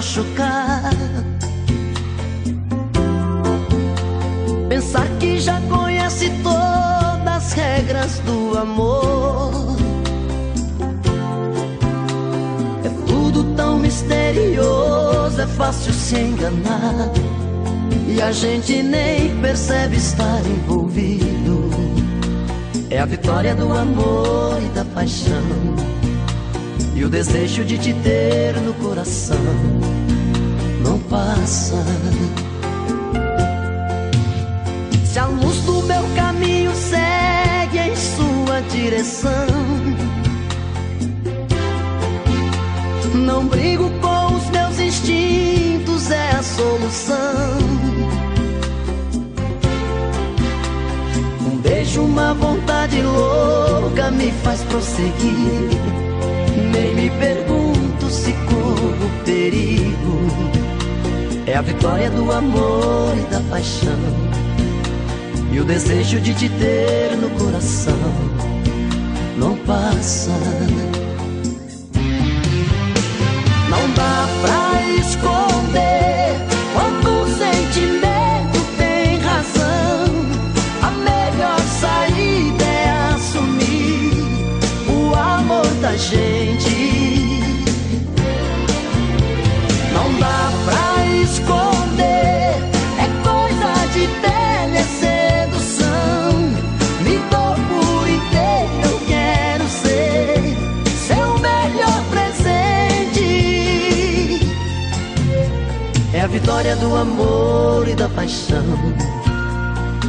machucar. Pensar que já conhece todas as regras do amor. É tudo tão misterioso, é fácil se enganar. E a gente nem percebe estar envolvido. É a vitória do amor e da paixão. E o desejo de te ter no coração não passa. Se a luz do meu caminho segue em sua direção, não brigo com os meus instintos, é a solução. vejo uma vontade louca me faz prosseguir. Nem me pergunto se corro perigo. É a vitória do amor e da paixão. E o desejo de te ter no coração não passa. Vitória do amor e da paixão.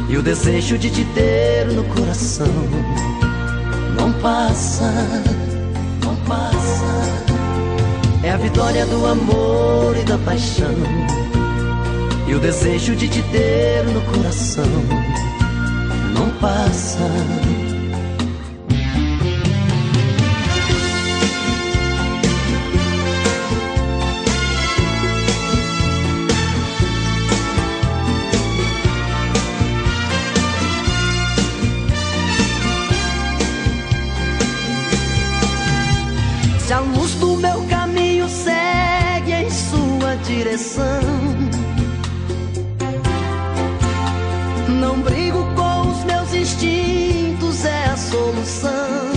E o desejo de te ter no coração não passa, não passa. É a vitória do amor e da paixão. E o desejo de te ter no coração não passa. Direção, não brigo com os meus instintos, é a solução.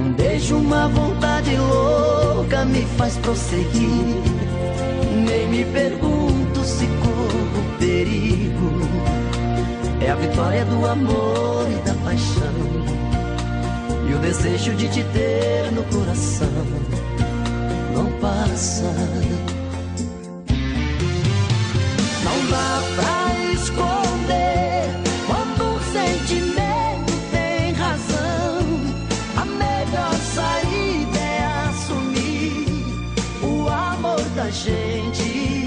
Um beijo, uma vontade louca me faz prosseguir. Nem me pergunto se corro perigo. É a vitória do amor e da paixão. E o desejo de te ter no coração não passa. Não dá pra esconder quando o sentimento tem razão. A melhor saída é assumir o amor da gente.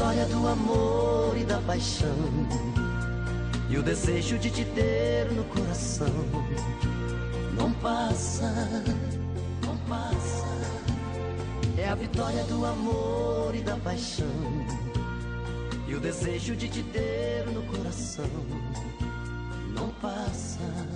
A vitória do amor e da paixão. E o desejo de te ter no coração não passa, não passa. É a vitória do amor e da paixão. E o desejo de te ter no coração não passa.